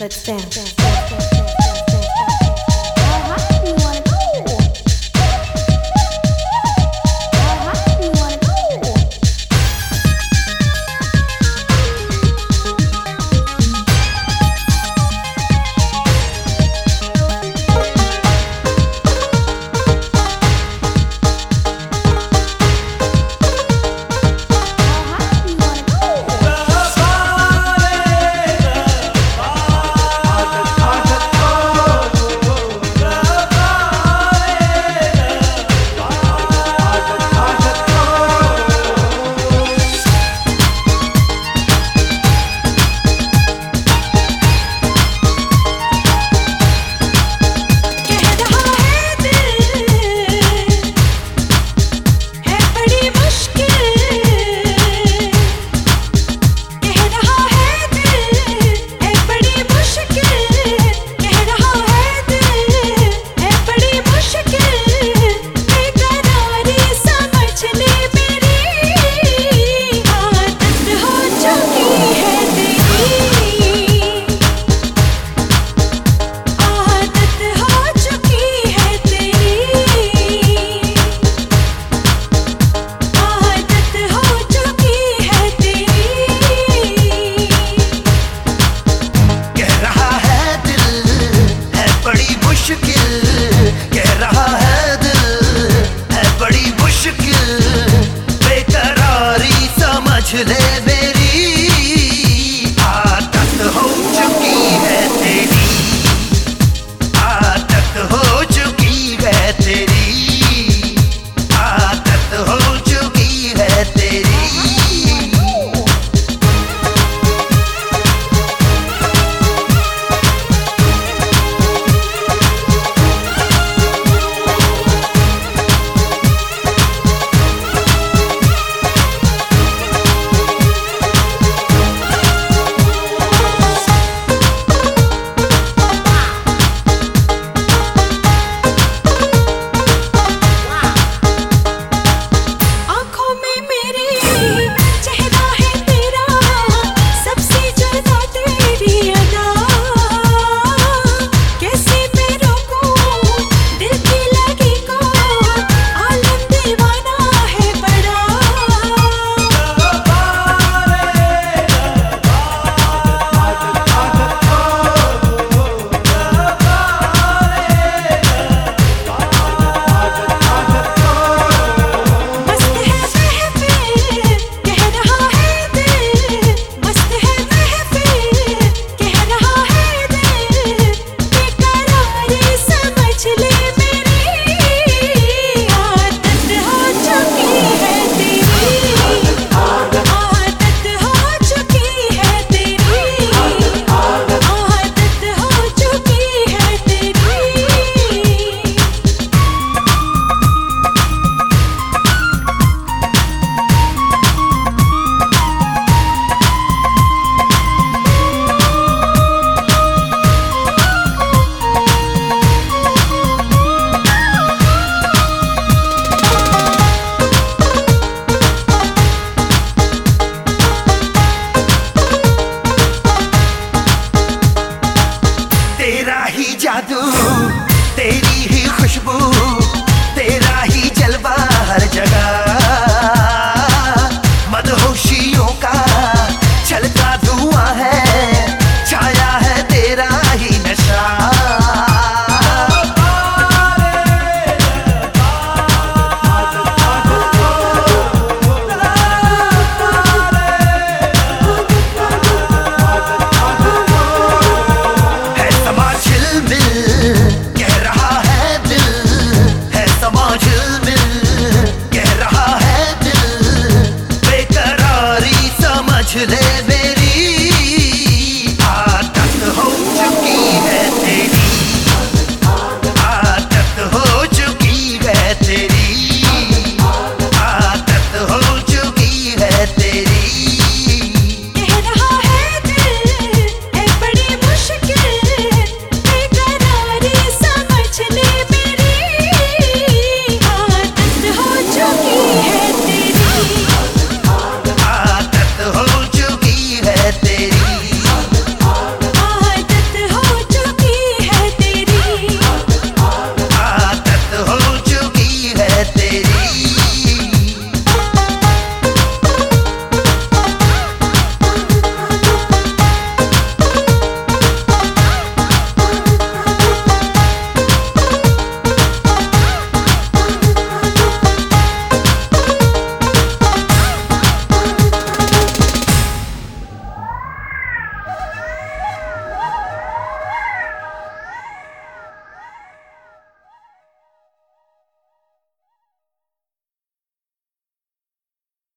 Let's dance. dance, dance, dance today. मेरा ही जादू तेरी ही खुशबू।